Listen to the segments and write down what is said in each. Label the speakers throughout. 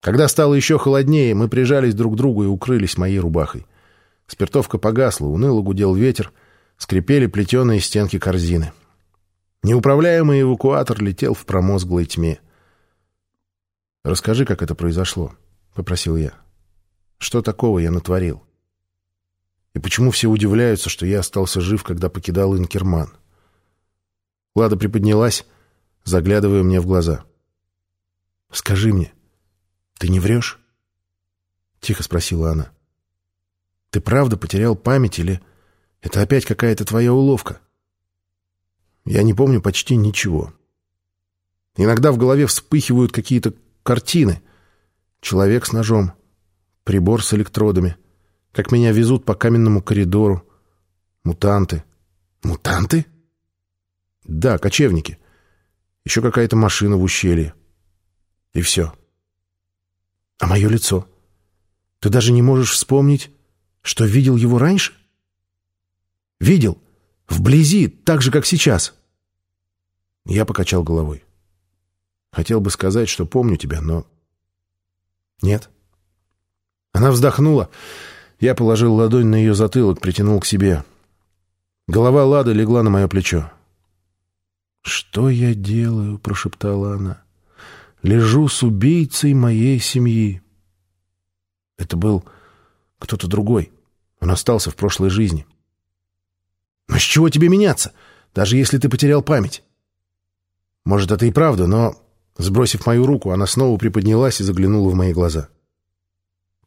Speaker 1: Когда стало еще холоднее, мы прижались друг к другу и укрылись моей рубахой. Спиртовка погасла, уныло гудел ветер, скрипели плетеные стенки корзины. Неуправляемый эвакуатор летел в промозглой тьме. «Расскажи, как это произошло», — попросил я. «Что такого я натворил? И почему все удивляются, что я остался жив, когда покидал Инкерман?» Лада приподнялась, заглядывая мне в глаза. «Скажи мне, ты не врешь?» Тихо спросила она. «Ты правда потерял память или это опять какая-то твоя уловка?» Я не помню почти ничего. Иногда в голове вспыхивают какие-то картины. Человек с ножом, прибор с электродами, как меня везут по каменному коридору, мутанты. Мутанты? Да, кочевники. Еще какая-то машина в ущелье. И все. А мое лицо? Ты даже не можешь вспомнить, что видел его раньше? Видел. Вблизи, так же, как сейчас. Я покачал головой. Хотел бы сказать, что помню тебя, но... Нет. Она вздохнула. Я положил ладонь на ее затылок, притянул к себе. Голова Лады легла на мое плечо. «Что я делаю?» — прошептала она. «Лежу с убийцей моей семьи». Это был кто-то другой. Он остался в прошлой жизни. «Но с чего тебе меняться, даже если ты потерял память?» Может, это и правда, но, сбросив мою руку, она снова приподнялась и заглянула в мои глаза.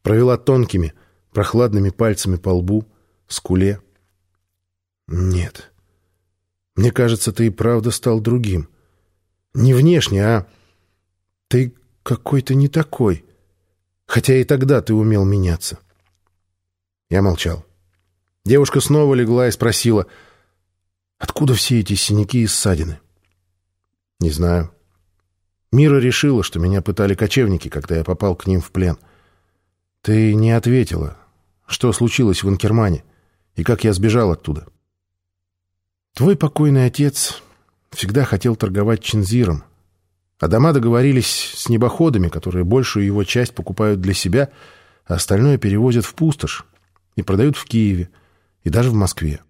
Speaker 1: Провела тонкими, прохладными пальцами по лбу, скуле. «Нет. Мне кажется, ты и правда стал другим. Не внешне, а ты какой-то не такой. Хотя и тогда ты умел меняться». Я молчал. Девушка снова легла и спросила, «Откуда все эти синяки и ссадины?» Не знаю. Мира решила, что меня пытали кочевники, когда я попал к ним в плен. Ты не ответила, что случилось в Инкермане и как я сбежал оттуда. Твой покойный отец всегда хотел торговать чинзиром, а дома договорились с небоходами, которые большую его часть покупают для себя, а остальное перевозят в пустошь и продают в Киеве и даже в Москве.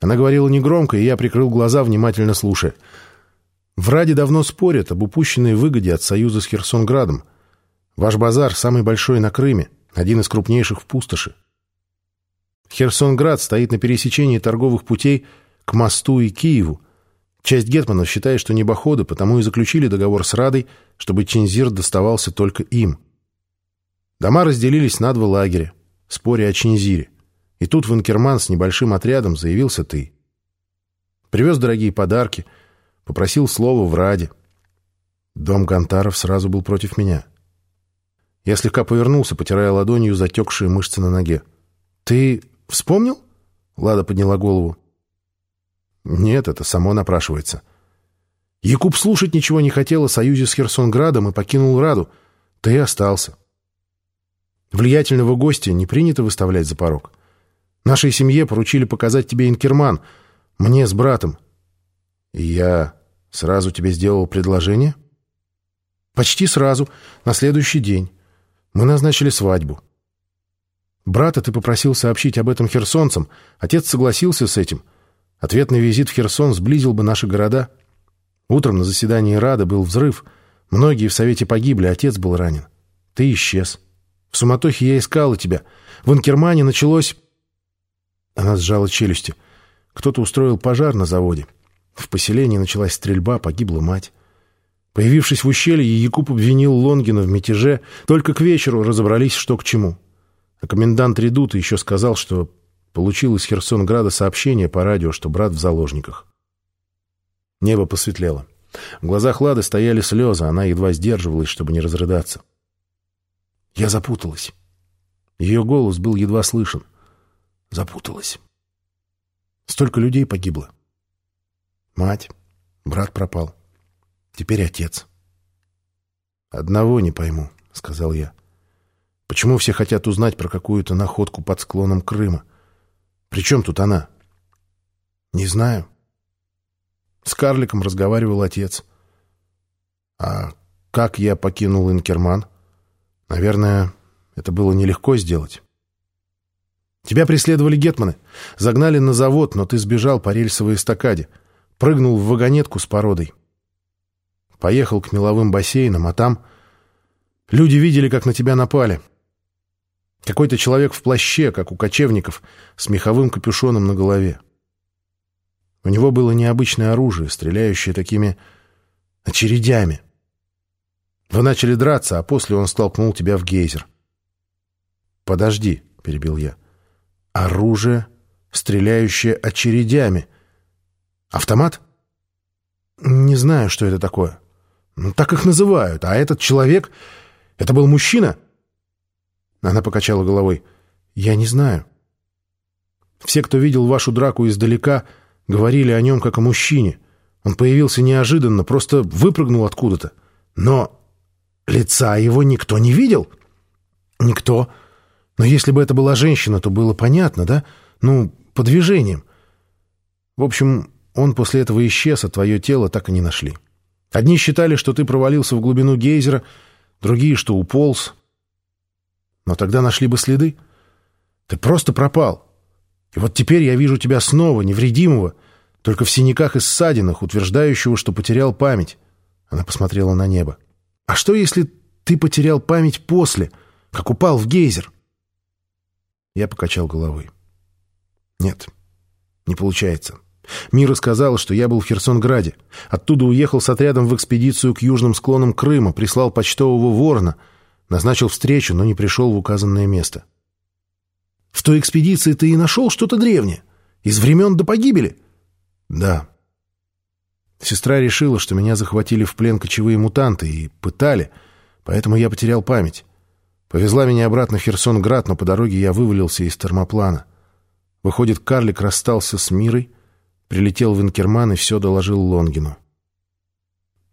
Speaker 1: Она говорила негромко, и я прикрыл глаза, внимательно слушая — в Раде давно спорят об упущенной выгоде от союза с Херсонградом. Ваш базар самый большой на Крыме, один из крупнейших в пустоши. Херсонград стоит на пересечении торговых путей к мосту и Киеву. Часть гетманов считает, что небоходы, потому и заключили договор с Радой, чтобы Чинзир доставался только им. Дома разделились на два лагеря, споря о Чинзире. И тут в Инкерман с небольшим отрядом заявился ты. Привез дорогие подарки — Попросил слова в Раде. Дом Гонтаров сразу был против меня. Я слегка повернулся, потирая ладонью затекшие мышцы на ноге. «Ты вспомнил?» Лада подняла голову. «Нет, это само напрашивается». Якуб слушать ничего не хотел о союзе с Херсонградом и покинул Раду. Ты и остался. Влиятельного гостя не принято выставлять за порог. Нашей семье поручили показать тебе Инкерман, мне с братом. И я сразу тебе сделал предложение? Почти сразу, на следующий день. Мы назначили свадьбу. Брата ты попросил сообщить об этом херсонцам. Отец согласился с этим. Ответный визит в Херсон сблизил бы наши города. Утром на заседании Рада был взрыв. Многие в Совете погибли, отец был ранен. Ты исчез. В суматохе я искала тебя. В Инкермане началось... Она сжала челюсти. Кто-то устроил пожар на заводе. В поселении началась стрельба, погибла мать. Появившись в ущелье, Якуб обвинил Лонгина в мятеже. Только к вечеру разобрались, что к чему. А комендант Редута еще сказал, что получил из Херсонграда сообщение по радио, что брат в заложниках. Небо посветлело. В глазах Лады стояли слезы, она едва сдерживалась, чтобы не разрыдаться. Я запуталась. Ее голос был едва слышен. Запуталась. Столько людей погибло. Мать, брат пропал. Теперь отец. «Одного не пойму», — сказал я. «Почему все хотят узнать про какую-то находку под склоном Крыма? При чем тут она?» «Не знаю». С карликом разговаривал отец. «А как я покинул Инкерман?» Наверное, это было нелегко сделать. Тебя преследовали гетманы. Загнали на завод, но ты сбежал по рельсовой эстакаде. Прыгнул в вагонетку с породой. Поехал к меловым бассейнам, а там... Люди видели, как на тебя напали. Какой-то человек в плаще, как у кочевников, с меховым капюшоном на голове. У него было необычное оружие, стреляющее такими очередями. Вы начали драться, а после он столкнул тебя в гейзер. «Подожди», — перебил я. «Оружие, стреляющее очередями. Автомат?» «Не знаю, что это такое. Ну, так их называют. А этот человек... Это был мужчина?» Она покачала головой. «Я не знаю. Все, кто видел вашу драку издалека, говорили о нем как о мужчине. Он появился неожиданно, просто выпрыгнул откуда-то. Но лица его никто не видел?» «Никто. Но если бы это была женщина, то было понятно, да? Ну, по движениям. В общем, он после этого исчез, а твое тело так и не нашли. Одни считали, что ты провалился в глубину гейзера, другие, что уполз. Но тогда нашли бы следы. Ты просто пропал. И вот теперь я вижу тебя снова, невредимого, только в синяках и ссадинах, утверждающего, что потерял память. Она посмотрела на небо. А что, если ты потерял память после, как упал в гейзер? Я покачал головой. Нет, не получается. Мира сказала, что я был в Херсонграде. Оттуда уехал с отрядом в экспедицию к южным склонам Крыма, прислал почтового ворона, назначил встречу, но не пришел в указанное место. В той экспедиции ты и нашел что-то древнее? Из времен до погибели? Да. Сестра решила, что меня захватили в плен кочевые мутанты и пытали, поэтому я потерял память. Повезла меня обратно в Херсонград, но по дороге я вывалился из термоплана. Выходит, карлик расстался с Мирой, Прилетел в Инкерман и все доложил Лонгину.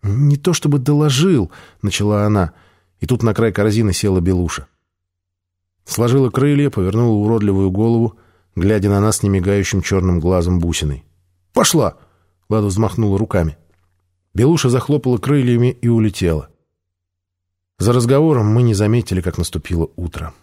Speaker 1: «Не то чтобы доложил», — начала она, и тут на край корзины села Белуша. Сложила крылья, повернула уродливую голову, глядя на нас немигающим черным глазом бусиной. «Пошла!» — Лада взмахнула руками. Белуша захлопала крыльями и улетела. За разговором мы не заметили, как наступило утро.